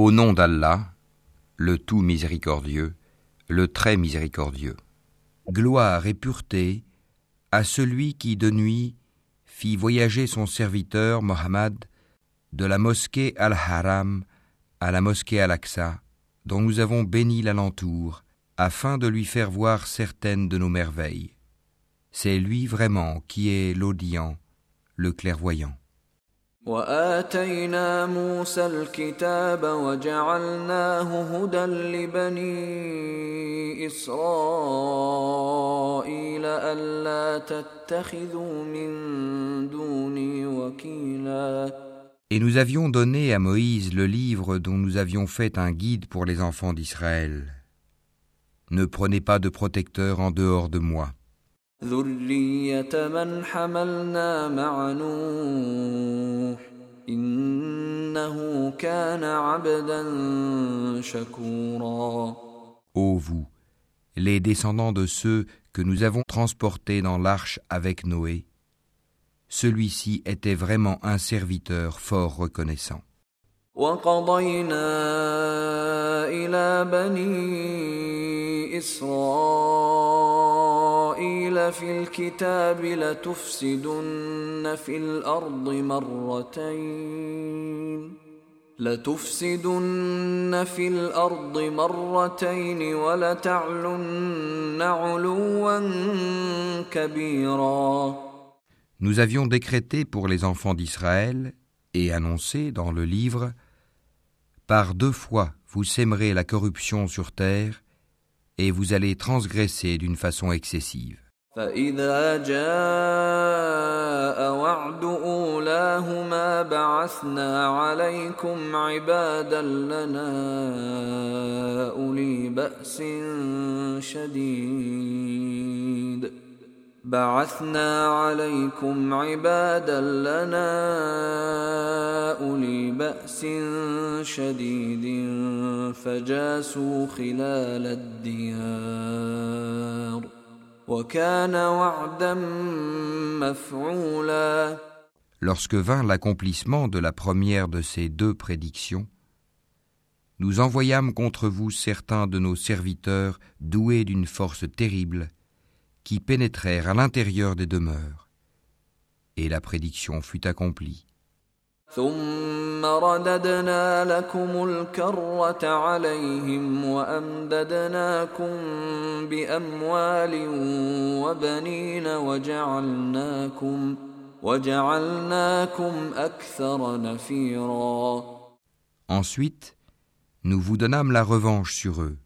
Au nom d'Allah, le tout miséricordieux, le très miséricordieux. Gloire et pureté à celui qui de nuit fit voyager son serviteur Mohammed de la mosquée Al-Haram à la mosquée Al-Aqsa, dont nous avons béni l'alentour, afin de lui faire voir certaines de nos merveilles. C'est lui vraiment qui est l'audient, le clairvoyant. وآتينا موسى الكتاب وجعلناه هدى لبني إسرائيل ألا تتخذوا من دوني وكيلا Et nous avions donné à Moïse le livre dont nous avions fait un guide pour les enfants d'Israël. Ne prenez pas de protecteur en dehors de moi. ذرية من حملنا مع نوح إنه كان عبدا شكورا Ô vous, les descendants de ceux que nous avons transportés dans l'arche avec Noé, celui-ci était vraiment un serviteur fort reconnaissant. وقضينا إلى بني إسرائيل في الكتاب لتفسدن في الأرض مرتين لتفسدن في الأرض مرتين ولتعلن علوا كبيرا Nous avions décrété pour les enfants d'Israël et annoncé dans le livre Par deux fois vous sèmerez la corruption sur terre et vous allez transgresser d'une façon excessive. فإذا جاء وعد أولاهما بعثنا عليكم عبادا لنا أولي بأس شديد بعثنا عليكم عبادا لنا أولي بأس شديد فجاسوا خلال الديار وكان وعدا مفعولا Lorsque vint l'accomplissement de la première de ces deux prédictions, nous envoyâmes contre vous certains de nos serviteurs doués d'une force terrible, qui pénétrèrent à l'intérieur des demeures. Et la prédiction fut accomplie. ثم رددنا لكم الكرة عليهم وأمددناكم بأموال وبنين وجعلناكم وجعلناكم أكثر نفيرا Ensuite, nous vous donnâmes la revanche sur eux,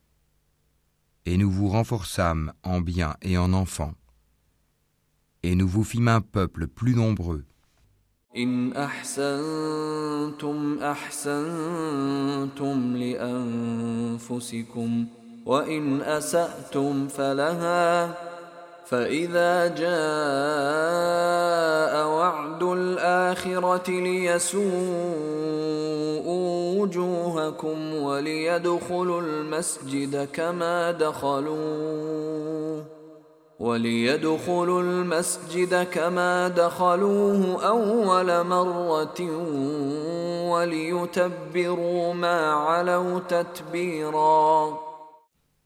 et nous vous renforçâmes en biens et en enfants, et nous vous fîmes un peuple plus nombreux. إن أحسنتم أحسنتم لأنفسكم وإن أسأتم فلها فإذا جاء وعد الآخرة ليسوءوا وجوهكم وليدخلوا المسجد كما دخلوه وليدخلوا المسجد كما دخلوه أول مرة وليتبروا ما علوا تتبيرا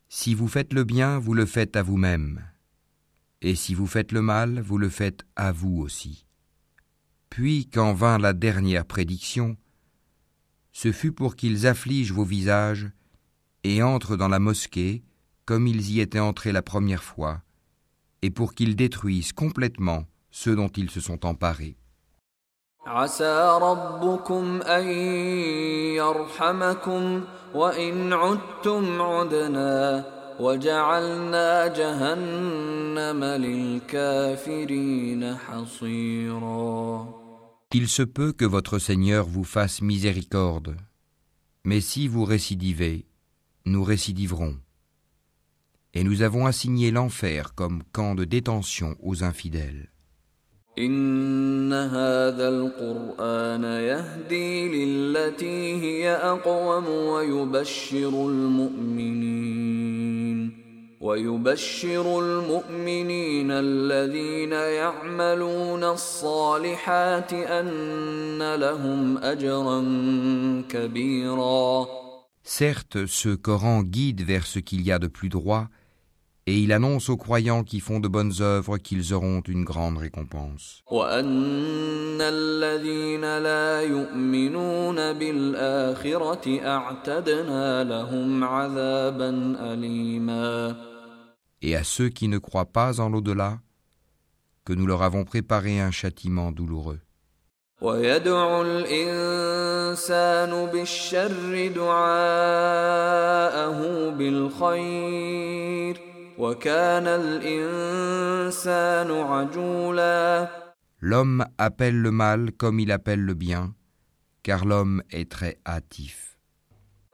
Si vous faites le bien, vous le faites à vous-même, et si vous faites le mal, vous le faites à vous aussi. Puis, quand vint la dernière prédiction, ce fut pour qu'ils affligent vos visages et entrent dans la mosquée comme ils y étaient entrés la première fois, et pour qu'ils détruisent complètement ceux dont ils se sont emparés. عسى ربكم أن يرحمكم وإن عدتم عدنا وجعلنا جهنم للكافرين حصيرا Il se peut que votre Seigneur vous fasse miséricorde. Mais si vous récidivez, nous récidiverons. Et nous avons assigné l'enfer comme camp de détention aux infidèles. إن هذا القرآن يهدي للتي هي أقوم ويبشر المؤمنين ويبشر المؤمنين الذين يعملون الصالحات أن لهم أجرا كبيرا Certes, ce Coran guide vers ce qu'il y a de plus droit, et il annonce aux croyants qui font de bonnes œuvres qu'ils auront une grande récompense. et à ceux qui ne croient pas en l'au-delà, que nous leur avons préparé un châtiment douloureux. L'homme appelle le mal comme il appelle le bien, car l'homme est très hâtif.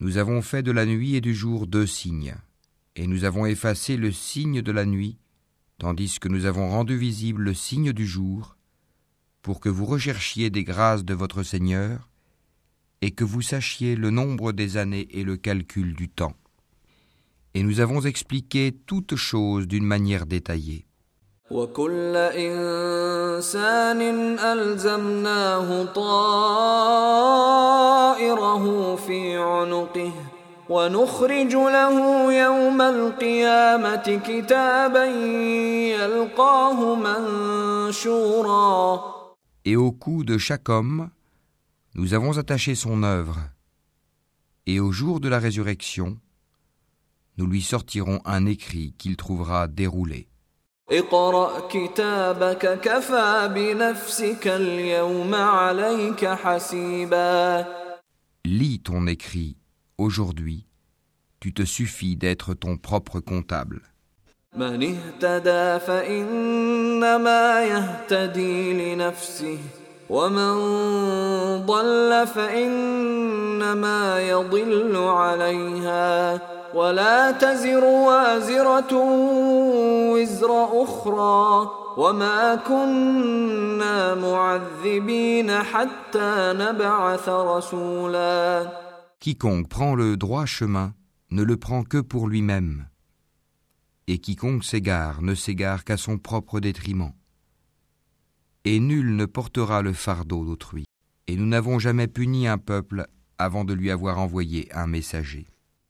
Nous avons fait de la nuit et du jour deux signes, et nous avons effacé le signe de la nuit, tandis que nous avons rendu visible le signe du jour, pour que vous recherchiez des grâces de votre Seigneur, et que vous sachiez le nombre des années et le calcul du temps. Et nous avons expliqué toutes choses d'une manière détaillée. وكل إنسان ألزمناه طائره في عنقه ونخرج له يوم القيامة كتابا يلقاه منشورا Et au cou de chaque homme, nous avons attaché son œuvre, et au jour de la résurrection, nous lui sortirons un écrit qu'il trouvera déroulé. اقرأ كتابك كفى بنفسك اليوم عليك حسيبا. Lis ton écrit. Aujourd'hui, tu te suffis d'être ton propre comptable. من اهتدى فإنما يهتدي لنفسه ومن ضل فإنما يضل عليها. ولا تزر وازرة وزر أخرى وما كنا معذبين حتى نبعث رسولا Quiconque prend le droit chemin ne le prend que pour lui-même, et quiconque s'égare ne s'égare qu'à son propre détriment. Et nul ne portera le fardeau d'autrui. Et nous n'avons jamais puni un peuple avant de lui avoir envoyé un messager.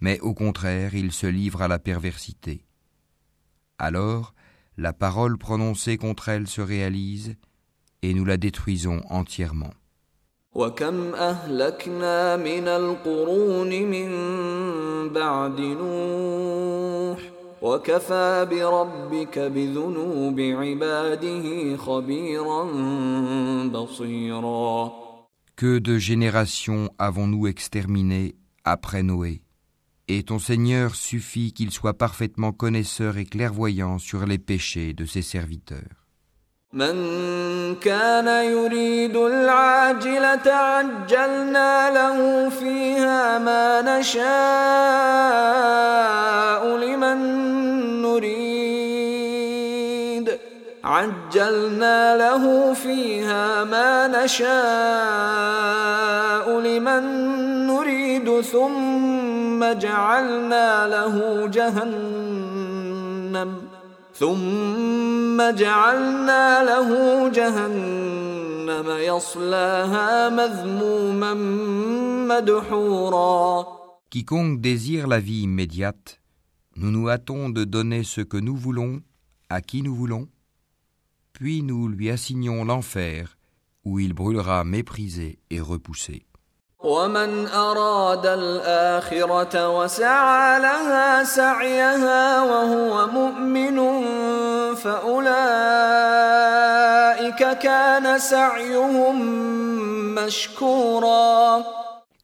mais au contraire ils se livrent à la perversité. Alors, la parole prononcée contre elle se réalise, et nous la détruisons entièrement. وكم أهلكنا من القرون من بعد نوح وكفى بربك بذنوب عباده خبيرا بصيرا Que de générations avons-nous exterminées après Noé Et ton Seigneur suffit qu'il soit parfaitement connaisseur et clairvoyant sur les péchés de ses serviteurs. من كان يريد العاجلة عجلنا له فيها ما نشاء لمن نريد عجلنا عجلنا له فيها ما نشاء لمن نريد ثم جعلنا له جهنم ثم جعلنا له جهنم يصلاها مذموما مدحورا Quiconque désire la vie immédiate, nous nous hâtons de donner ce que nous voulons à qui nous voulons, puis nous lui assignons l'enfer où il brûlera méprisé et repoussé.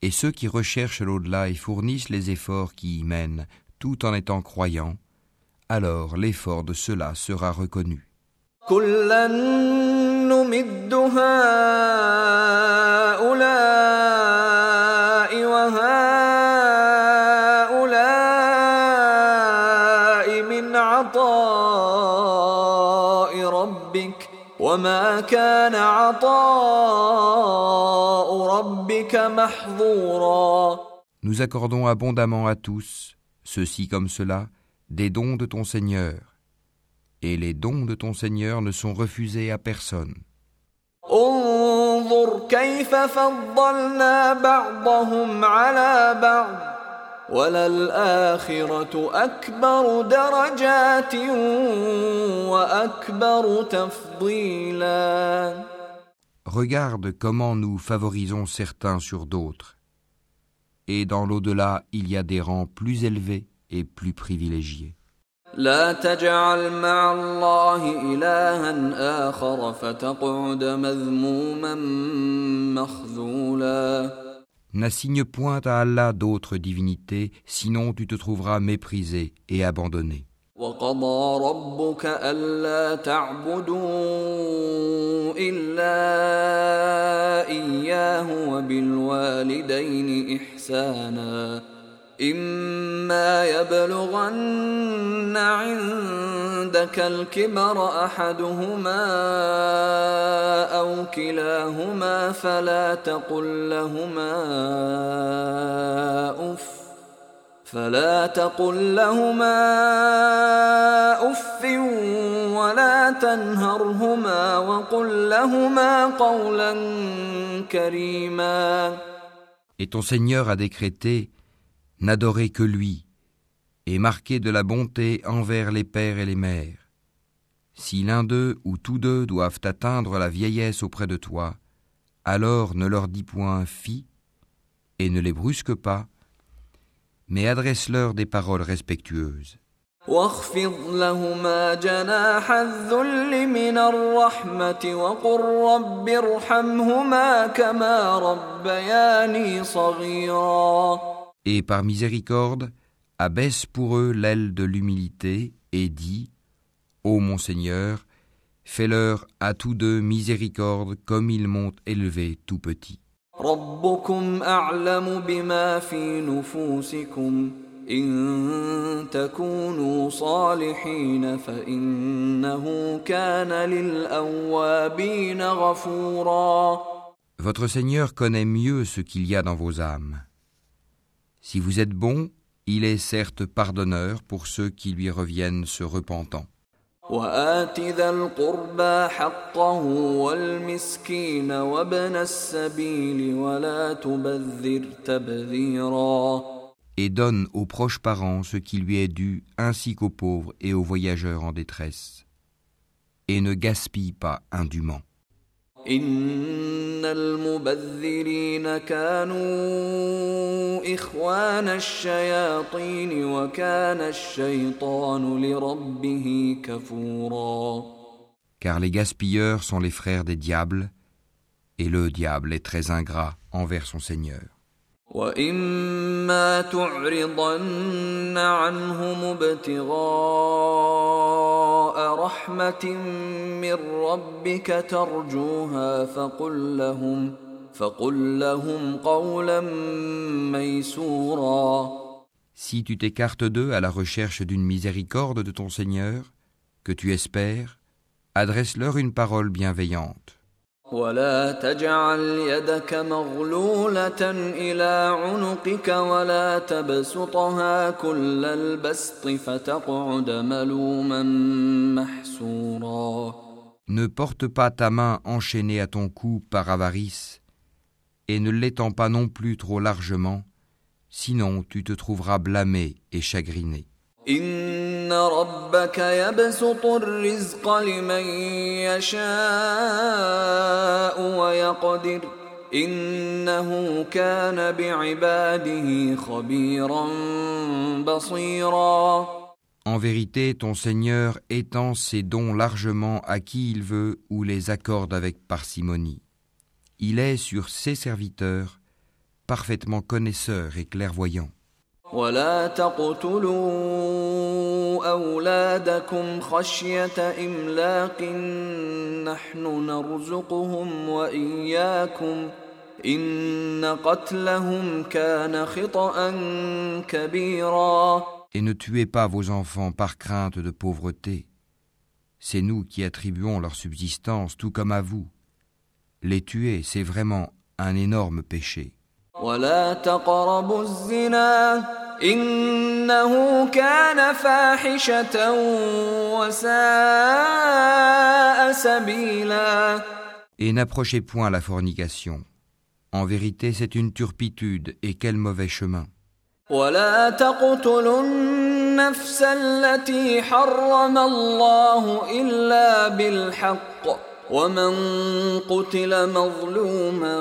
Et ceux qui recherchent l'au-delà et fournissent les efforts qui y mènent, tout en étant croyants, alors l'effort de cela sera reconnu. Nous accordons abondamment à tous, ceci comme cela, des dons de ton Seigneur, et les dons de ton Seigneur ne sont refusés à personne. Regarde comment nous favorisons certains sur d'autres. Et dans l'au-delà, il y a des rangs plus élevés et plus privilégiés. N'assigne point à Allah d'autres divinités, sinon tu te trouveras méprisé et abandonné. وقضى ربك ألا تعبدوا إلا إياه وبالوالدين إحسانا إما يبلغن عندك الكبر أحدهما أو كلاهما فلا تقل لهما أف فلا تقل لهما أف ولا تنهرهما وقل لهما قولا كريما. Et ton Seigneur a décrété N'adorez que lui et marquez de la bonté envers les pères et les mères. Si l'un d'eux ou tous deux doivent atteindre la vieillesse auprès de toi, alors ne leur dis point fi et ne les brusque pas, mais adresse-leur des paroles respectueuses et par miséricorde, abaisse pour eux l'aile de l'humilité et dit Ô mon Seigneur, fais-leur à tous deux miséricorde comme ils m'ont élevé tout petit. Votre Seigneur connaît mieux ce qu'il y a dans vos âmes. Si vous êtes bon, il est certes pardonneur pour ceux qui lui reviennent se repentant. وآت ذا القربى حقه والمسكين وابن السبيل ولا تبذر تبذيرا Et donne aux proches parents ce qui lui est dû, ainsi qu'aux pauvres et aux voyageurs en détresse. Et ne gaspille pas indûment. إن المبذرين كانوا إخوان الشياطين وكان الشيطان لربه كفورا Car les gaspilleurs sont les frères des diables, et le diable est très ingrat envers son Seigneur. وإما تعرضن عنهم ابتغاء رحمة من ربك ترجوها فقل لهم فقل لهم قولا ميسورا Si tu t'écartes d'eux à la recherche d'une miséricorde de ton Seigneur, que tu espères, Adresse-leur une parole bienveillante. ولا تجعل يدك مغلولة إلى عنقك ولا تبسطها كل البسط فتقعد ملوما محسورا Ne porte pas ta main enchaînée à ton cou par avarice, et ne l'étends pas non plus trop largement, sinon tu te trouveras blâmé et chagriné. إن ربك يبسط الرزق لمن يشاء ويقدر إنه كان بعباده خبيرا بصيرا En vérité, ton Seigneur étend ses dons largement à qui il veut ou les accorde avec parcimonie. Il est sur ses serviteurs parfaitement connaisseur et clairvoyant. ولا تقتلوا أولادكم خشية إملاق نحن نرزقهم وإياكم إن قتلهم كان خطأ كبيرا Et ne tuez pas vos enfants par crainte de pauvreté. C'est nous qui attribuons leur subsistance tout comme à vous. Les tuer, c'est vraiment un énorme péché. ولا تقربوا الزنا إنه كان فاحشة وساء سبيلا Et n'approchez point la fornication. En vérité, c'est une turpitude, et quel mauvais chemin. ولا تقتلوا النفس التي حرم الله إلا بالحق ومن قتل مظلوما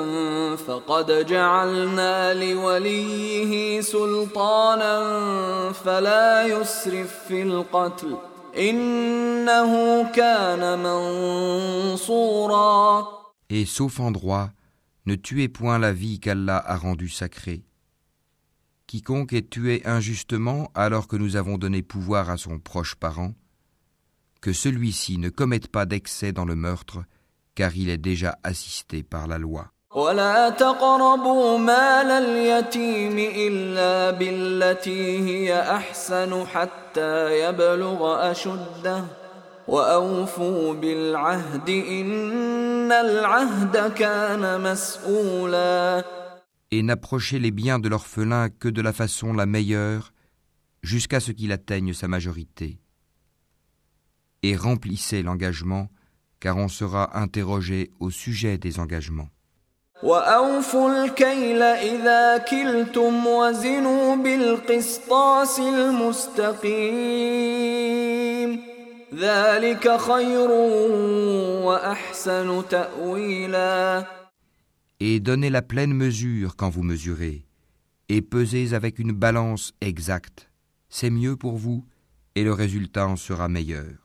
فقد جعلنا لوليه سلطانا فلا يسرف في القتل إنه كان منصورا Et sauf en droit, ne tuez point la vie qu'Allah a rendue sacrée. Quiconque est tué injustement alors que nous avons donné pouvoir à son proche parent, que celui-ci ne commette pas d'excès dans le meurtre, car il est déjà assisté par la loi. ولا تقربوا مال اليتيم إلا بالتي هي أحسن حتى يبلغ أشده وأوفوا بالعهد إن العهد كان مسؤولا Et n'approchez les biens de l'orphelin que de la façon la meilleure, jusqu'à ce qu'il atteigne sa majorité. Et remplissez l'engagement, car on sera interrogé au sujet des engagements. وأوفوا الكيل إذا كلتم وزنوا بالقسطاس المستقيم ذلك خير وأحسن تأويلا Et donnez la pleine mesure quand vous mesurez, et pesez avec une balance exacte. C'est mieux pour vous, et le résultat en sera meilleur.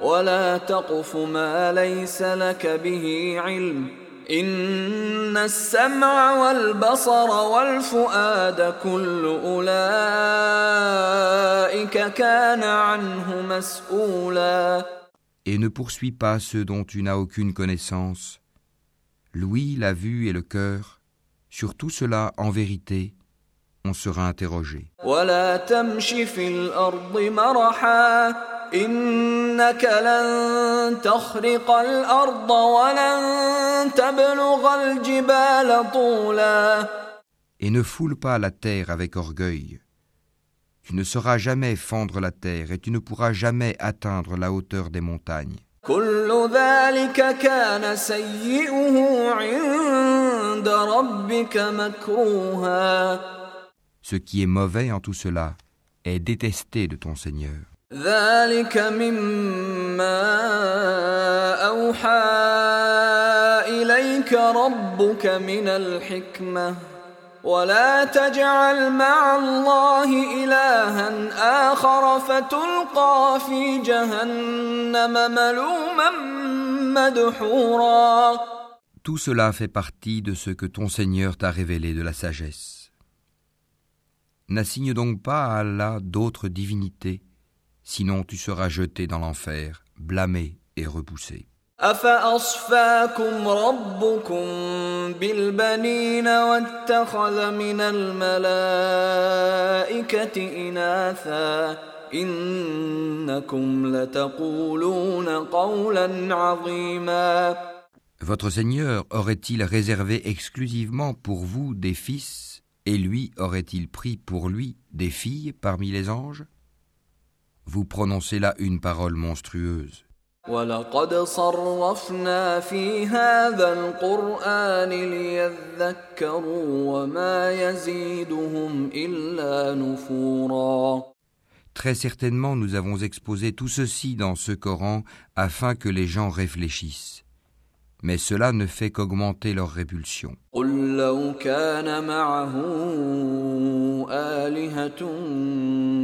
ولا تقف ما ليس لك به علم إن السمع والبصر والفؤاد كل أولئك كان عنه مسؤولا Et ne poursuis pas ceux dont tu n'as aucune connaissance. L'ouïe, la vue et le cœur, sur tout cela, en vérité, on sera interrogé. ولا تمش في الأرض مرحا إنك لن تخرق الأرض ولن تبلغ الجبال طولا Et ne foule pas la terre avec orgueil. Tu ne sauras jamais fendre la terre et tu ne pourras jamais atteindre la hauteur des montagnes. كل ذلك كان سيئه عند ربك مكروها Ce qui est mauvais en tout cela est détesté de ton Seigneur. ذلك مما أوحى إليك ربك من الحكمة ولا تجعل مع الله إلها آخر فتلقى في جهنم ملوما مدحورا Tout cela fait partie de ce que ton Seigneur t'a révélé de la sagesse. N'assigne donc pas à Allah d'autres divinités, sinon tu seras jeté dans l'enfer, blâmé et repoussé. Votre Seigneur aurait-il réservé exclusivement pour vous des fils, et lui aurait-il pris pour lui des filles parmi les anges? vous prononcez là une parole monstrueuse. Très certainement, nous avons exposé tout ceci dans ce Coran afin que les gens réfléchissent mais cela ne fait qu'augmenter leur répulsion. قل لو كان معه آلهة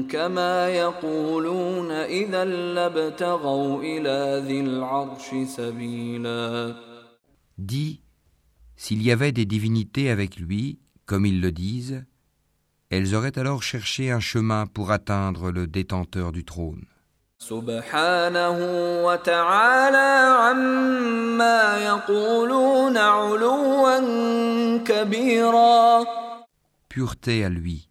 كما يقولون إذا لابتغوا إلى ذي العرش سبيلا Dis, s'il y avait des divinités avec lui, comme ils le disent, elles auraient alors cherché un chemin pour atteindre le détenteur du trône. سبحانه وتعالى عما يقولون علوا كبيرا Pureté à lui.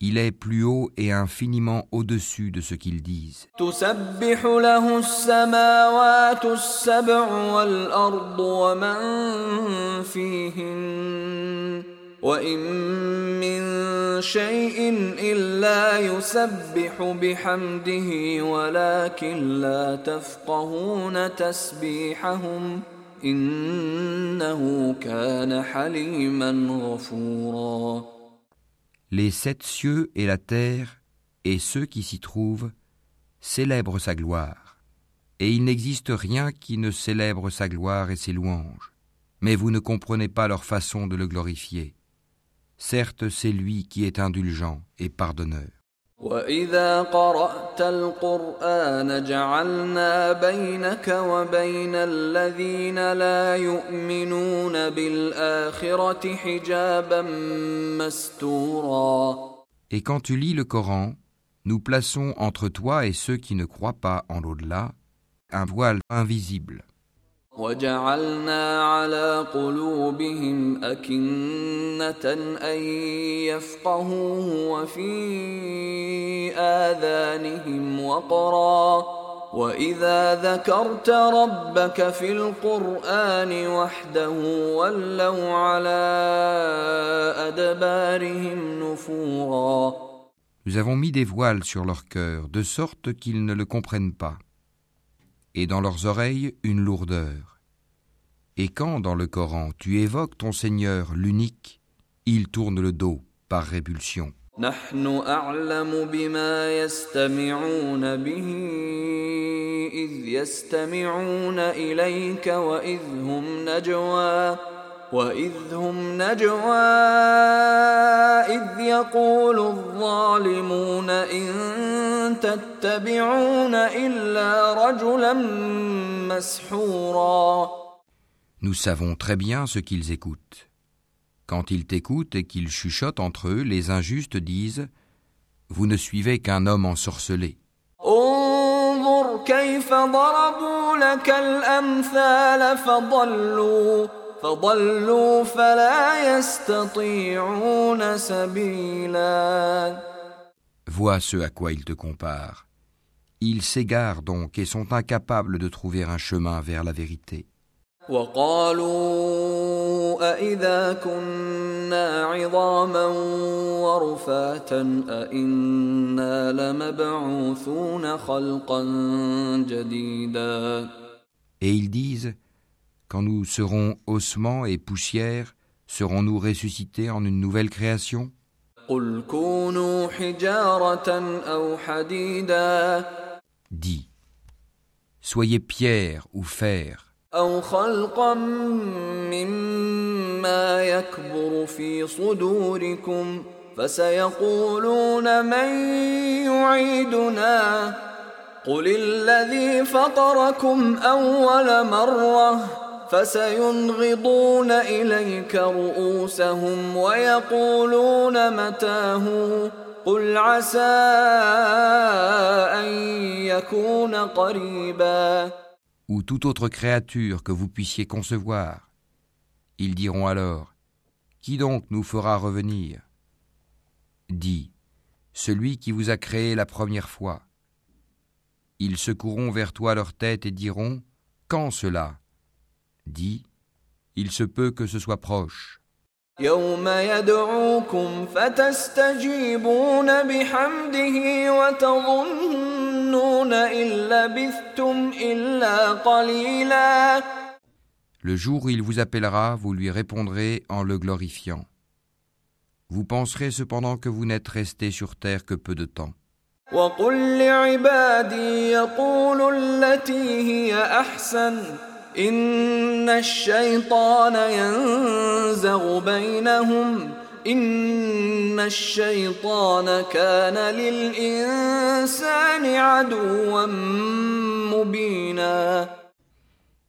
Il est plus haut et infiniment au-dessus de ce qu'ils disent. تسبح له السماوات السبع والأرض ومن فيهن وإن من شيء إلا يسبح بحمده ولكن لا تفقهون تسبيحهم إنه كان حليما غفورا Les sept cieux et la terre et ceux qui s'y trouvent célèbrent sa gloire. Et il n'existe rien qui ne célèbre sa gloire et ses louanges. Mais vous ne comprenez pas leur façon de le glorifier. Certes, c'est lui qui est indulgent et pardonneur. وإذا قرأت القرآن جعلنا بينك وبين الذين لا يؤمنون بالآخرة حجابا مستورا Et quand tu lis le Coran, nous plaçons entre toi et ceux qui ne croient pas en l'au-delà un voile invisible. وجعلنا على قلوبهم أكنة أن يفقهوه وفي آذانهم وقرا. وإذا ذكرت ربك في القرآن وحده ولوا على أدبارهم نفورا. Nous avons mis des voiles sur leur cœur, de sorte qu'ils ne le comprennent pas, et dans leurs oreilles une lourdeur. Et quand dans le Coran tu évoques ton Seigneur l'unique, ils tournent le dos par répulsion. نحن أعلم بما يستمعون به إذ يستمعون إليك وإذ هم نجوى وإذ هم نجوى إذ يقول الظالمون إن تتبعون إلا رجلا مسحورا Nous savons très bien ce qu'ils écoutent. Quand ils t'écoutent et qu'ils chuchotent entre eux, les injustes disent Vous ne suivez qu'un homme ensorcelé. انظر كيف ضربوا لك الأمثال فضلوا فضلوا فلا يستطيعون سبيلا Vois ce à quoi ils te comparent. Ils s'égarent donc et sont incapables de trouver un chemin vers la vérité. وقالوا أإذا كنا عظاما ورفاتا أإنا لمبعوثون خلقا جديدا Et ils disent Quand nous serons ossements et poussière, serons-nous ressuscités en une nouvelle création قل كونوا حجارة أو حديدا Dis Soyez pierre ou fer, أو خلقا مما يكبر في صدوركم فسيقولون من يعيدنا قل الذي فطركم أول مرة فسينغضون إليك رؤوسهم ويقولون متاه قل عسى أن يكون قريباً ou toute autre créature que vous puissiez concevoir. Ils diront alors Qui donc nous fera revenir Dis celui qui vous a créé la première fois. Ils secourront vers toi leur tête et diront Quand cela Dis Il se peut que ce soit proche. Le jour où il vous appellera, vous lui répondrez en le glorifiant. Vous penserez cependant que vous n'êtes resté sur terre que peu de temps.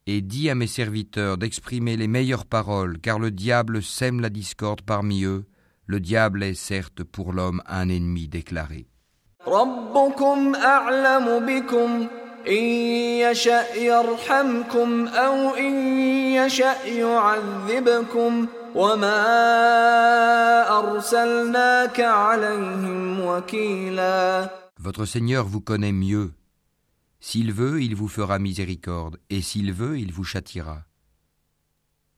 Et dis à mes serviteurs d'exprimer les meilleures paroles, car le diable sème la discorde parmi eux. Le diable est certes pour l'homme un ennemi déclaré. Votre Seigneur vous connaît mieux. S'il veut, il vous fera miséricorde, et s'il veut, il vous châtiera.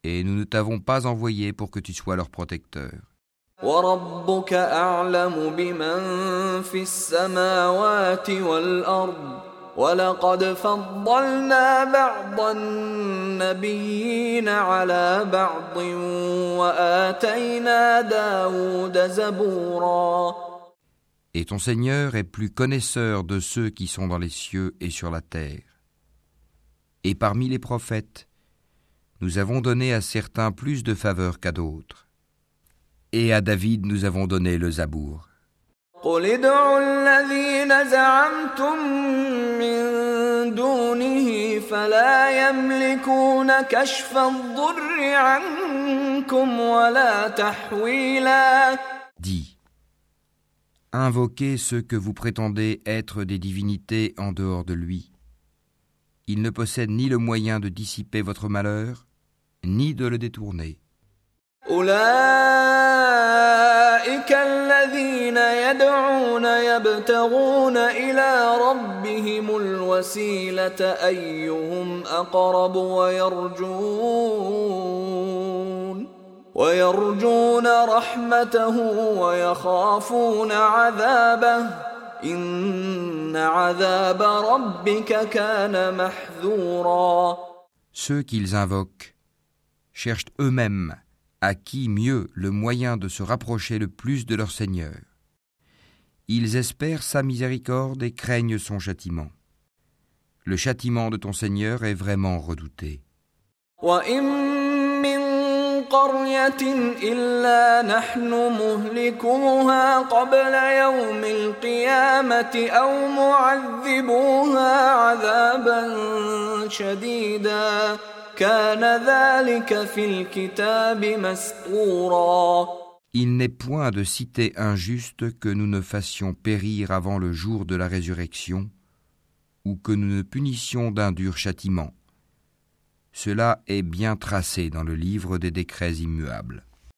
Et nous ne t'avons pas envoyé pour que tu sois leur protecteur. ولقد فضلنا بعض النبيين على بعض وآتينا داود زبورا Et ton Seigneur est plus connaisseur de ceux qui sont dans les cieux et sur la terre. Et parmi les prophètes, nous avons donné à certains plus de faveurs qu'à d'autres. Et à David nous avons donné le Zabour. قل invoquez ceux que vous prétendez être des divinités en dehors de lui. Il ne possède ni le moyen de dissiper votre malheur, ni de le détourner. أولئك الذين يدعون يبتغون إلى ربهم الوسيلة أيهم أقرب ويرجون ويرجون رحمته ويخافون عذابه. إن عذاب ربك كان محذورا. Ceux qu'ils invoquent cherchent eux-mêmes à qui mieux le moyen de se rapprocher le plus de leur Seigneur. Ils espèrent sa miséricorde et craignent son châtiment. Le châtiment de ton Seigneur est vraiment redouté. Il n'est point de cité injuste que nous ne fassions périr avant le jour de la résurrection, ou que nous ne punissions d'un dur châtiment. Cela est bien tracé dans le livre des décrets immuables.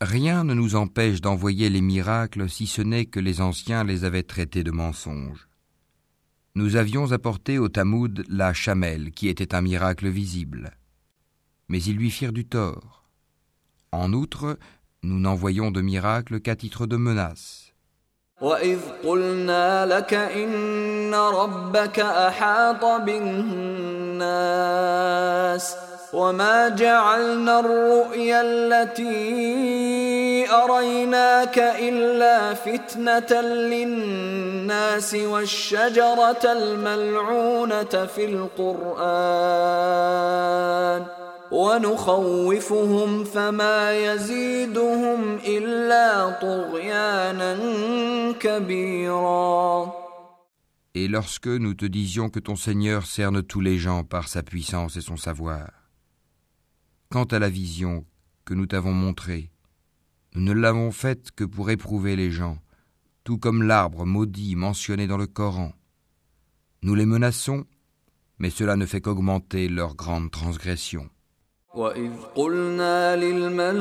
Rien ne nous empêche d'envoyer les miracles si ce n'est que les anciens les avaient traités de mensonges. Nous avions apporté au Tamoud la chamelle, qui était un miracle visible. Mais ils lui firent du tort. En outre, nous n'envoyons de miracle qu'à titre de menace. وما جعلنا الرؤيا التي أريناك إلا فتنة للناس والشجرة الملعونة في القرآن ونخوفهم فما يزيدهم إلا طغيانا كبيرا. Et lorsque nous te disions que ton Seigneur cerne tous les gens par sa puissance et son savoir, quant à la vision que nous t'avons montrée, nous ne l'avons faite que pour éprouver les gens, tout comme l'arbre maudit mentionné dans le Coran. Nous les menaçons, mais cela ne fait qu'augmenter leur grande transgression. وإذ قلنا للملائكة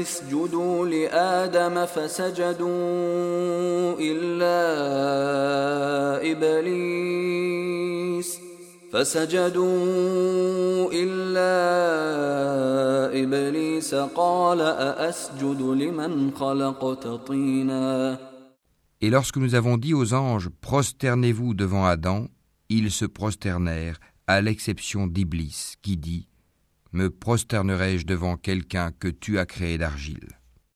اسجدوا لآدم فسجدوا إلا إبليس فسجدوا إلا إبليس قال أأسجد لمن خلقت طينا Et lorsque nous avons dit aux anges, prosternez-vous devant Adam, ils se prosternèrent, à l'exception d'Iblis, qui dit Me prosternerai-je devant quelqu'un que tu as créé d'argile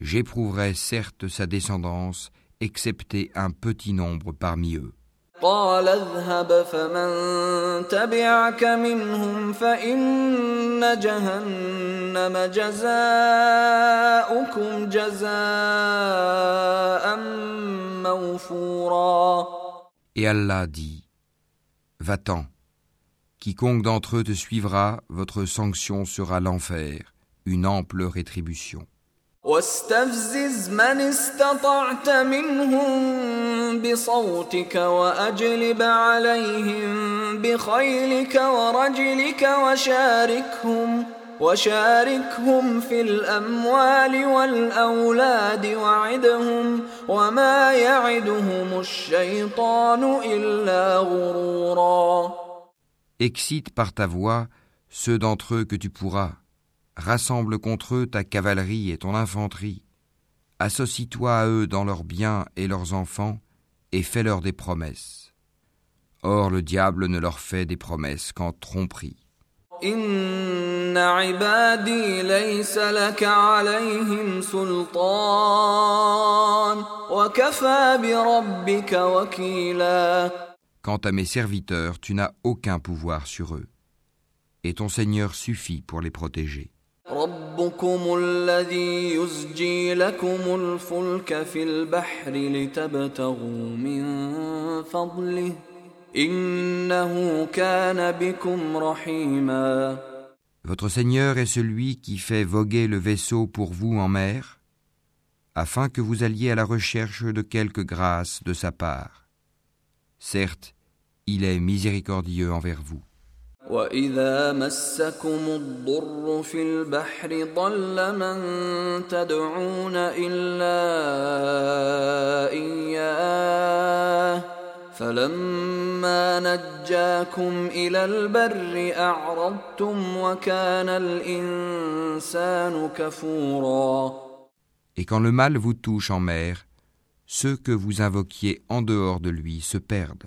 j'éprouverais certes sa descendance, excepté un petit nombre parmi eux. قال اذهب فمن تبعك منهم فإن جهنم جزاؤكم جزاء موفورا Et Allah dit Va-t'en, quiconque d'entre eux te suivra, votre sanction sera l'enfer, une ample rétribution. واستفزز من استطعت منهم بصوتك وأجلب عليهم بخيلك ورجلك وشاركهم وشاركهم في الأموال والأولاد وعدهم وما يعدهم الشيطان إلا غرورا Excite par ta voix ceux d'entre eux que tu pourras. rassemble contre eux ta cavalerie et ton infanterie, associe-toi à eux dans leurs biens et leurs enfants, et fais-leur des promesses. Or le diable ne leur fait des promesses qu'en tromperie. Quant à mes serviteurs, tu n'as aucun pouvoir sur eux, et ton Seigneur suffit pour les protéger. ربكم الذي يزجي لكم الفلك في البحر لتبتغوا من فضله إنه كان بكم رحيما Votre Seigneur est celui qui fait voguer le vaisseau pour vous en mer, afin que vous alliez à la recherche de quelque grâce de sa part. Certes, il est miséricordieux envers vous. وإذا مسكم الضر في البحر ضل من تدعون إلا إياه فلما نجاكم إلى البر أعرضتم وكان الإنسان كفورا Et quand le mal vous touche en mer, ceux que vous invoquiez en dehors de lui se perdent.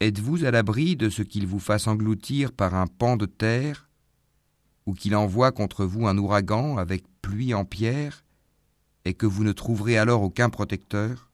Êtes-vous à l'abri de ce qu'il vous fasse engloutir par un pan de terre, ou qu'il envoie contre vous un ouragan avec pluie en pierre, et que vous ne trouverez alors aucun protecteur?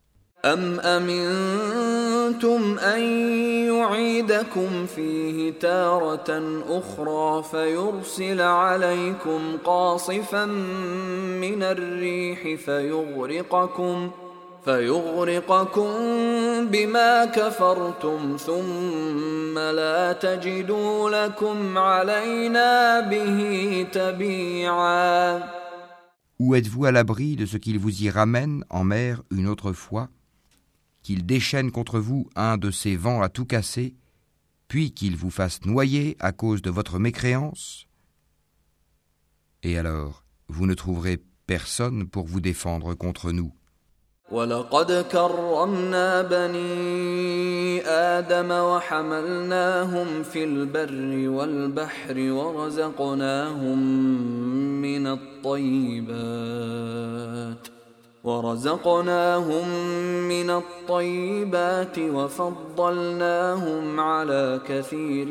أم أمنتم أن يعيدكم فيه تارة أخرى فيرسل عليكم قاصفا من الريح فيغرقكم فيغرقكم بما كفرتم ثم لا تجدوا لكم علينا به تبيعا Ou êtes-vous à l'abri de ce qu'il vous y ramène en mer une autre fois Qu'il déchaîne contre vous un de ces vents à tout casser puis qu'il vous fasse noyer à cause de votre mécréance Et alors, vous ne trouverez personne pour vous défendre contre nous. ولقد كرمنا بني آدم وحملناهم في البر والبحر ورزقناهم من الطيبات ورزقناهم من الطيبات وفضلناهم على كثير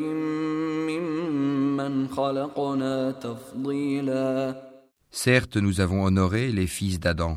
ممن خلقنا تفضيلا Certes, nous avons honoré les fils d'Adam.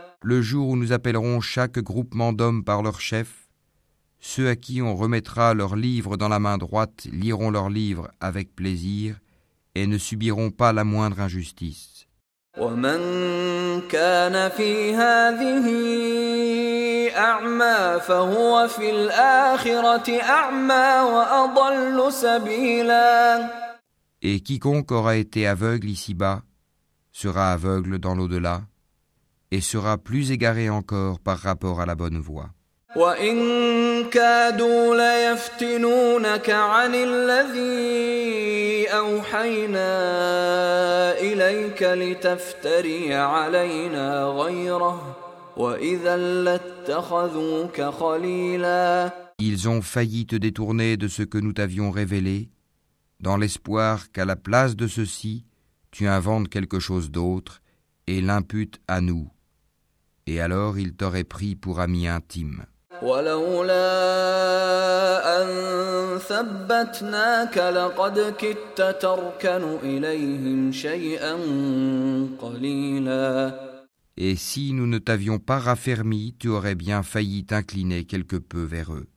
le jour où nous appellerons chaque groupement d'hommes par leur chef, ceux à qui on remettra leur livre dans la main droite liront leur livre avec plaisir et ne subiront pas la moindre injustice. Et quiconque aura été aveugle ici-bas sera aveugle dans l'au-delà et sera plus égaré encore par rapport à la bonne voie. وإن كادوا ليفتنونك عن الذي أوحينا إليك لتفتري علينا غيره وإذا لاتخذوك خليلا Ils ont failli te détourner de ce que nous t'avions révélé, dans l'espoir qu'à la place de ceci, tu inventes quelque chose d'autre et l'imputes à nous. et alors il t'aurait pris pour ami intime. Et si nous ne t'avions pas raffermi, tu aurais bien failli t'incliner quelque peu vers eux.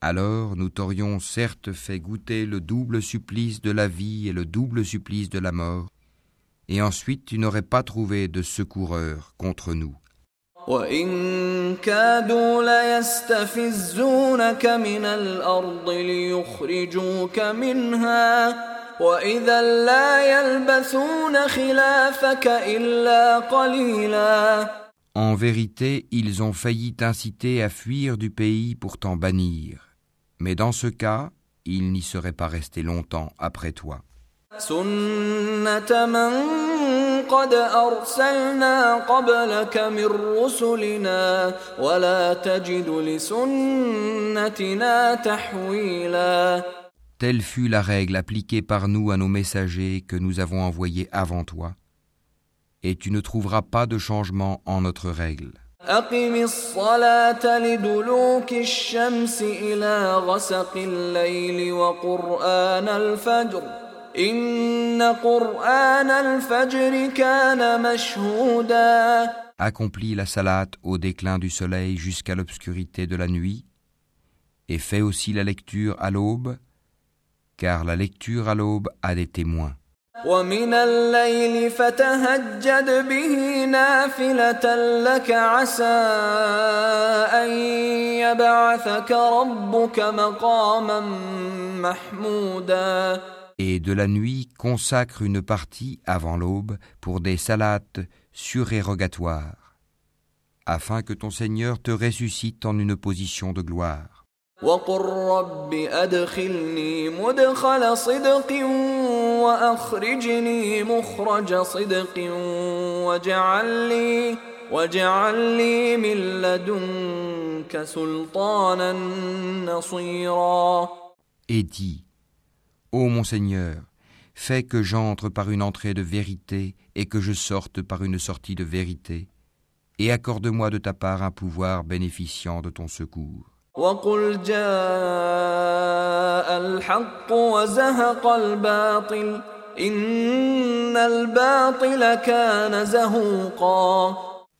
Alors nous t'aurions certes fait goûter le double supplice de la vie et le double supplice de la mort, et ensuite tu n'aurais pas trouvé de secoureur contre nous. وإن كادوا ليستفزونك من الأرض ليخرجوك منها وإذا لا يلبثون خلافك إلا قليلا En vérité, ils ont failli t'inciter à fuir du pays pour t'en bannir. Mais dans ce cas, ils n'y seraient pas restés longtemps après toi. سنة من قد أرسلنا قبلك من رسلنا ولا تجد لسنتنا تحويلا Telle fut la règle appliquée par nous à nos messagers que nous avons envoyés avant toi, et tu ne trouveras pas de changement en notre règle. أقم الصلاة لدلوك الشمس إلى غسق الليل وقرآن الفجر إن قرآن الفجر كان مشهودا Accomplis la salate au déclin du soleil jusqu'à l'obscurité de la nuit, et fais aussi la lecture à l'aube, car la lecture à l'aube a des témoins. ومن الليل فتهجد به نافلة لك عسى أن يبعثك ربك مقاما محمودا et de la nuit consacre une partie avant l'aube pour des salates surérogatoires, afin que ton Seigneur te ressuscite en une position de gloire. Et dit, Ô mon Seigneur, fais que j'entre par une entrée de vérité et que je sorte par une sortie de vérité, et accorde-moi de ta part un pouvoir bénéficiant de ton secours.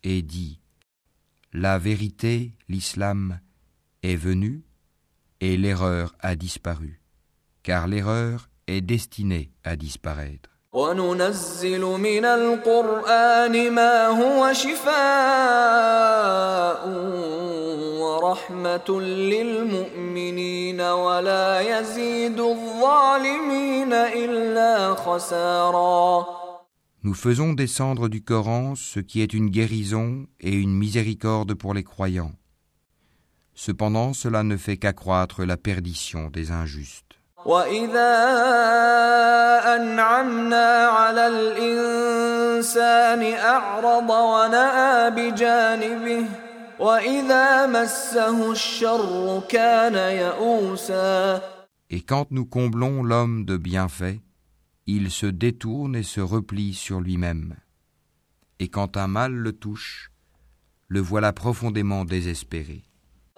Et dis, la vérité, l'islam, est venue et l'erreur a disparu car l'erreur est destinée à disparaître. وننزل من القرآن ما هو شفاء ورحمة للمؤمنين ولا يزيد الظالمين إلا خسارا Nous faisons descendre du Coran ce qui est une guérison et une miséricorde pour les croyants. Cependant, cela ne fait qu'accroître la perdition des injustes. وإذا أنعمنا على الإنسان أعرض ونأى بجانبه وإذا مسه الشر كان يئوسا Et quand nous comblons l'homme de bienfaits, il se détourne et se replie sur lui-même. Et quand un mal le touche, le voilà profondément désespéré.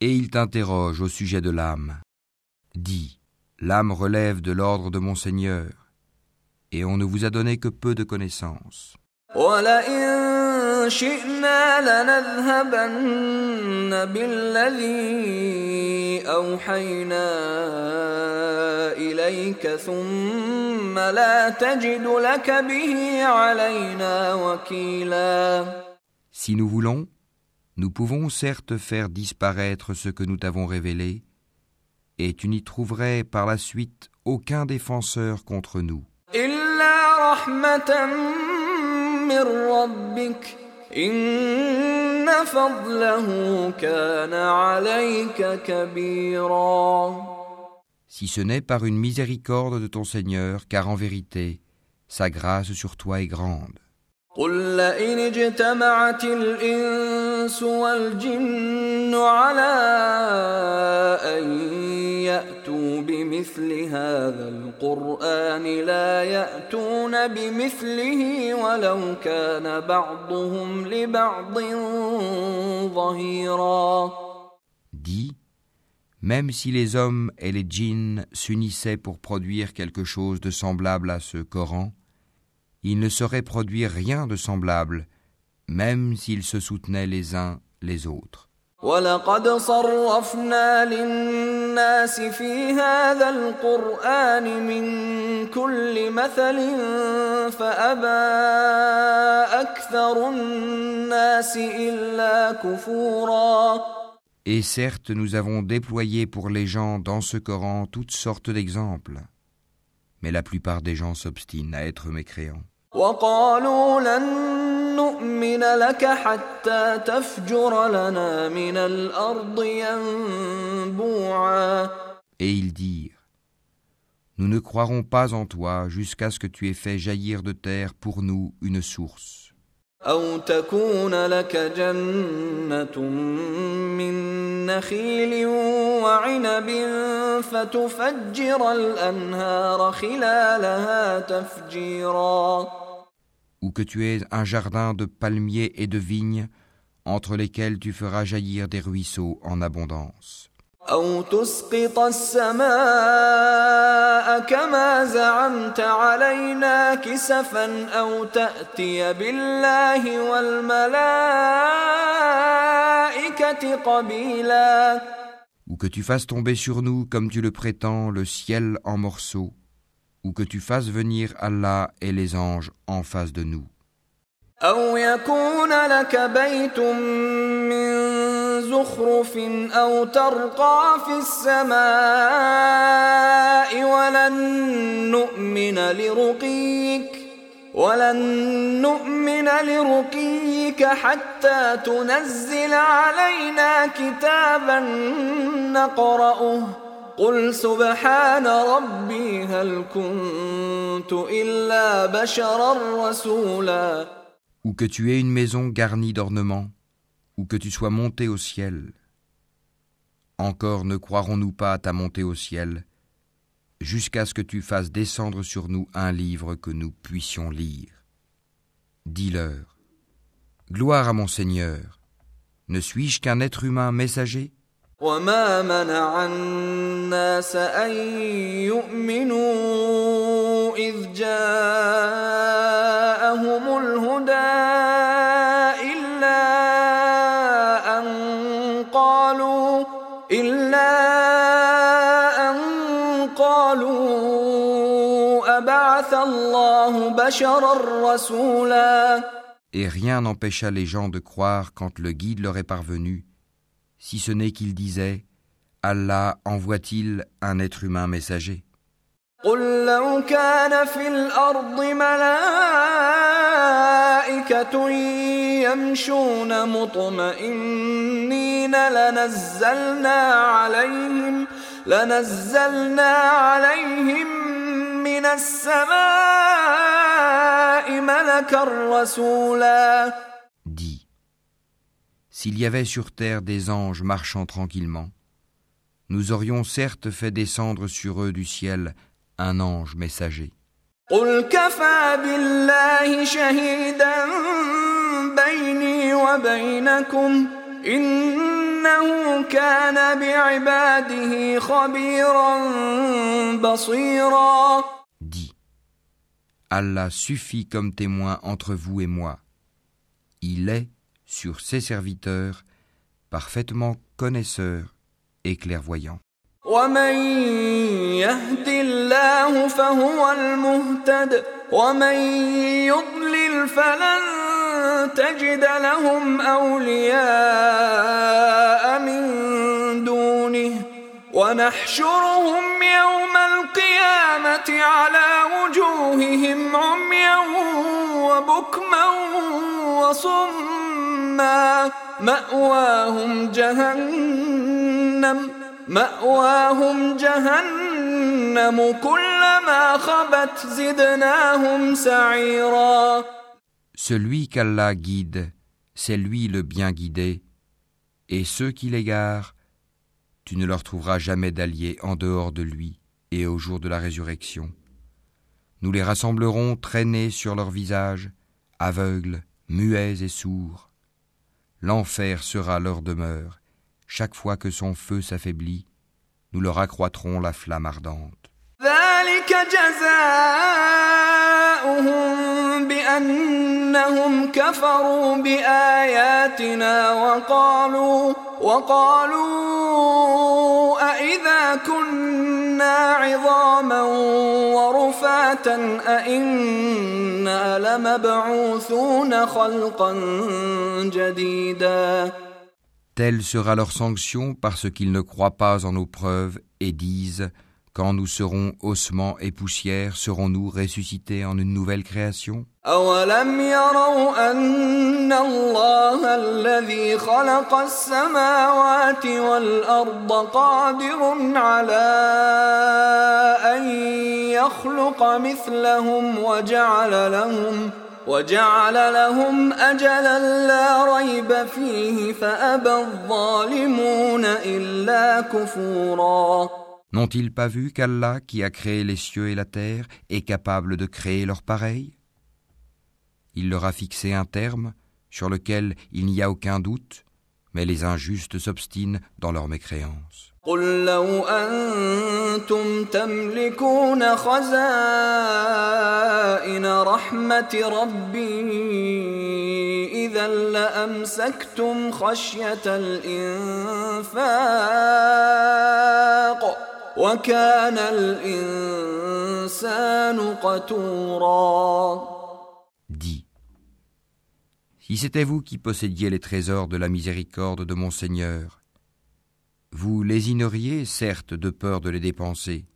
Et il t'interroge au sujet de l'âme. Dis, l'âme relève de l'ordre de mon Seigneur, et on ne vous a donné que peu de connaissances. ولئن شئنا لنذهبن بالذي أوحينا إليك ثم لا تجد لك به علينا وكيلا Si nous voulons, nous pouvons certes faire disparaître ce que nous t'avons révélé, et tu n'y trouverais par la suite aucun défenseur contre nous. Si ce n'est par une miséricorde de ton Seigneur, car en vérité, sa grâce sur toi est grande. قل لئن اجتمعت الإنس والجن على أن يأتوا بمثل هذا القرآن لا يأتون بمثله ولو كان بعضهم لبعض ظهيرا Dis, même si les hommes et les djinns s'unissaient pour produire quelque chose de semblable à ce Coran, ils ne sauraient produire rien de semblable, même s'ils se soutenaient les uns les autres. ولقد صرفنا للناس في هذا القرآن من كل مثل فأبى أكثر الناس إلا كفورا Et certes, nous avons déployé pour les gens dans ce Coran toutes sortes d'exemples. Mais la plupart des gens s'obstinent à être mécréants. وقالوا لن نؤمن لك حتى تفجر لنا من الأرض ينبوعا Et ils dirent Nous ne croirons pas en toi jusqu'à ce que tu aies fait jaillir de terre pour nous une source. أو تكون لك جنة من نخيل وعنب فتفجر الأنهار خلالها تفجيرا ou que tu aies un jardin de palmiers et de vignes entre lesquels tu feras jaillir des ruisseaux en abondance. أو تسقط السماء كما زعمت علينا كسفا أو تأتي بالله والملائكة قبيلا Ou que tu fasses tomber sur nous, comme tu le prétends, le ciel en morceaux, ou que tu fasses venir Allah et les anges en face de nous. أو يكون لك بيت من زخرف أو ترقى في السماء ولن نؤمن لرقيك ولن نؤمن لرقيك حتى تنزل علينا كتابا نقرأه قل سبحان ربي هل كنت إلا بشرا رسولا Ou que tu aies une maison garnie d'ornements, ou que tu sois monté au ciel. Encore ne croirons-nous pas à ta montée au ciel, jusqu'à ce que tu fasses descendre sur nous un livre que nous puissions lire. Dis-leur, Gloire à mon Seigneur, ne suis-je qu'un être humain messager وما منع الناس أن يؤمنوا إذ جاءهم الهدى إلا أن قالوا إلا أن قالوا أبعث الله بشرا رسولا Et rien n'empêcha les gens de croire quand le guide leur est parvenu, si ce n'est qu'ils disaient Allah envoie-t-il un être humain messager قل لو كان في الأرض ملائكة يمشون مطمئنين لنزلنا عليهم لنزلنا عليهم من السماء ملكا رسولا Dis S'il y avait sur terre des anges marchant tranquillement, nous aurions certes fait descendre sur eux du ciel un ange messager. Dis, Allah suffit comme témoin entre vous et moi. Il est sur ses serviteurs, parfaitement connaisseur et clairvoyant. ومن يهد الله فهو المهتد ومن يضلل فلن تجد لهم اولياء من دونه ونحشرهم يوم القيامه على وجوههم عميا وبكما وصما ماواهم جهنم مأواهم جهنم كلما خبت زدناهم سعيرا Celui qu'Allah guide, c'est lui le bien guidé, et ceux qui l'égarent, tu ne leur trouveras jamais d'alliés en dehors de lui et au jour de la résurrection. Nous les rassemblerons traînés sur leurs visages, aveugles, muets et sourds. L'enfer sera leur demeure. Chaque fois que son feu s'affaiblit, nous leur accroîtrons la flamme ardente. ذلك جزاؤهم بأنهم كفروا بآياتنا وقالوا وقالوا أإذا كنا عظاما ورفاتا أإنا لمبعوثون خلقا جديدا Telle sera leur sanction parce qu'ils ne croient pas en nos preuves et disent Quand nous serons ossements et poussière, serons-nous ressuscités en une nouvelle création أولم يروا أن الله الذي خلق السماوات والأرض قادر على أن يخلق مثلهم وجعل لهم وجعل لهم أجلا لا ريب فيه فأبى الظالمون إلا كفورا N'ont-ils pas vu qu'Allah, qui a créé les cieux et la terre, est capable de créer leur pareil Il leur a fixé un terme sur lequel il n'y a aucun doute, mais les injustes s'obstinent dans leur mécréance. قل لو أنتم تملكون خزائن رحمة ربي إذا لأمسكتم خشية الإنفاق وكان الإنسان قتورا Dis Si c'était vous qui possédiez les trésors de la miséricorde de mon Seigneur, vous lésineriez certes de peur de les dépenser,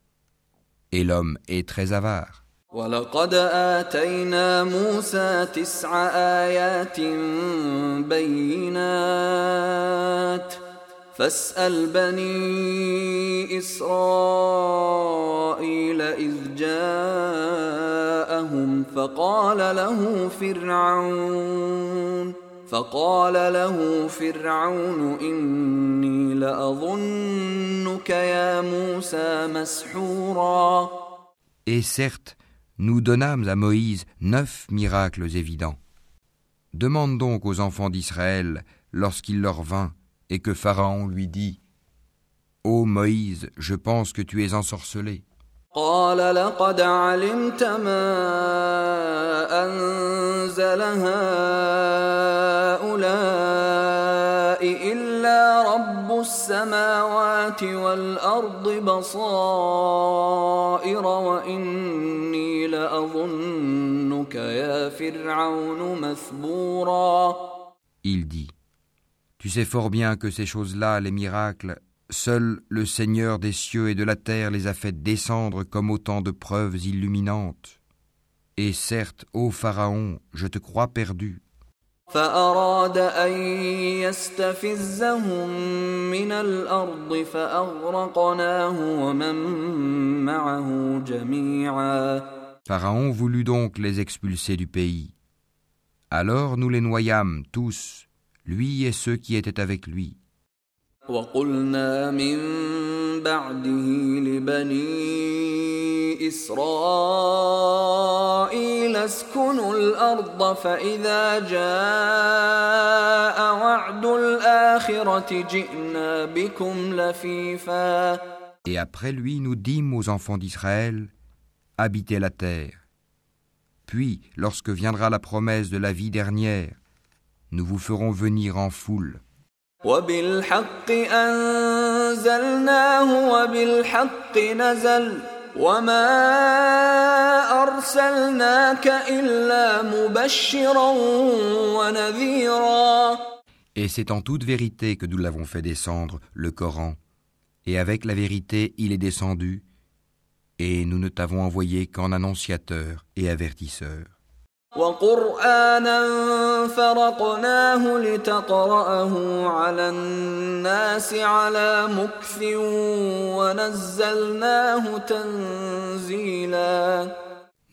et l'homme est très avare. ولقد آتينا موسى تسع آيات بينات فاسأل بني إسرائيل إذ جاءهم فقال له فرعون فقال له فرعون إني لأظنك يا موسى مسحورا Et certes, nous donnâmes à Moïse neuf miracles évidents. Demande donc aux enfants d'Israël, lorsqu'il leur vint, et que Pharaon lui dit Ô Moïse, je pense que tu es ensorcelé. قال لقد علمت ما أنزل هؤلاء إلا رب السماوات والأرض بصائر وإني لأظنك يا فرعون مثبورا Il dit Tu sais fort bien que ces choses-là, les miracles, seul le Seigneur des cieux et de la terre les a fait descendre comme autant de preuves illuminantes. Et certes, ô Pharaon, je te crois perdu. فأراد أن يستفزهم من الأرض فأغرقناه ومن معه جميعا Pharaon voulut donc les expulser du pays. Alors nous les noyâmes tous, lui et ceux qui étaient avec lui. وقلنا من بعده لبني إسرائيل اسكنوا الأرض فإذا جاء وعد الآخرة جئنا بكم لفيفا Et après lui, nous dîmes aux enfants d'Israël, habitez la terre. Puis, lorsque viendra la promesse de la vie dernière, nous vous ferons venir en foule. Et c'est en toute vérité que nous l'avons fait descendre, le Coran. Et avec la vérité, il est descendu. Et nous ne t'avons envoyé qu'en annonciateur et avertisseur. وقرآنا فرقناه لتقرأه على الناس على مكث ونزلناه تنزيلا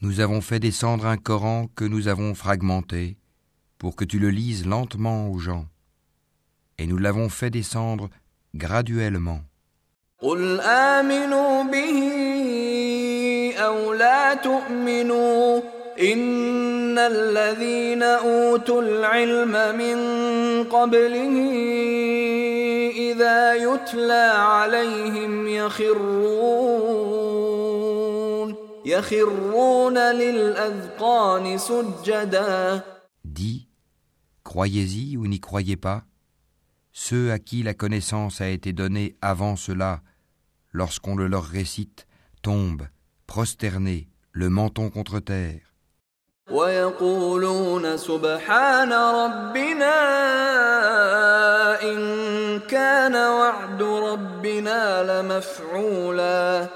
Nous avons fait descendre un Coran que nous avons fragmenté pour que tu le lises lentement aux gens. Et nous l'avons fait descendre graduellement. قل آمنوا به أو لا تؤمنوا إن الذين أوتوا العلم من قبله إذا يتلى عليهم يخرون يخرون للأذقان سجدا Dis, croyez-y ou n'y croyez pas, ceux à qui la connaissance a été donnée avant cela, lorsqu'on le leur récite, tombent, prosternés, le menton contre terre. ويقولون سبحان ربنا إن كان وعد ربنا لمفعولا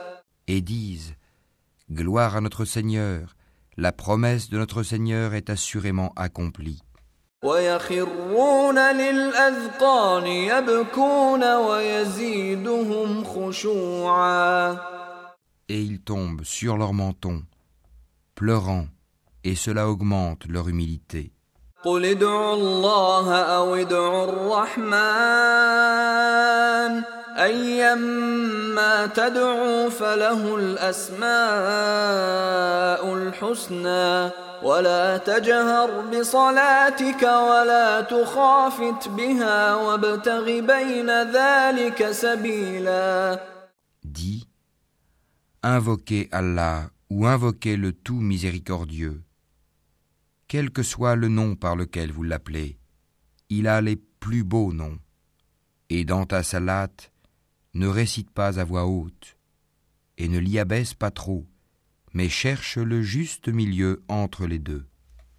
et disent Gloire à notre Seigneur, la promesse de notre Seigneur est assurément accomplie. ويخرون للأذقان يبكون ويزيدهم خشوعا Et ils tombent sur leur menton, pleurant, et cela augmente leur humilité. قل ادعوا الله أو ادعوا الرحمن أيما تدعوا فله الأسماء الحسنى ولا تجهر بصلاتك ولا تخافت بها وابتغ بين ذلك سبيلا Dis Invoquez Allah ou invoquez le tout miséricordieux. Quel que soit le nom par lequel vous l'appelez, il a les plus beaux noms. Et dans ta salate, ne récite pas à voix haute, et ne l'y abaisse pas trop, mais cherche le juste milieu entre les deux.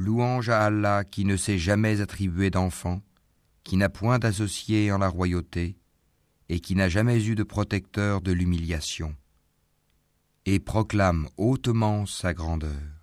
Louange à Allah qui ne s'est jamais attribué d'enfant, qui n'a point d'associé en la royauté, et qui n'a jamais eu de protecteur de l'humiliation, et proclame hautement sa grandeur.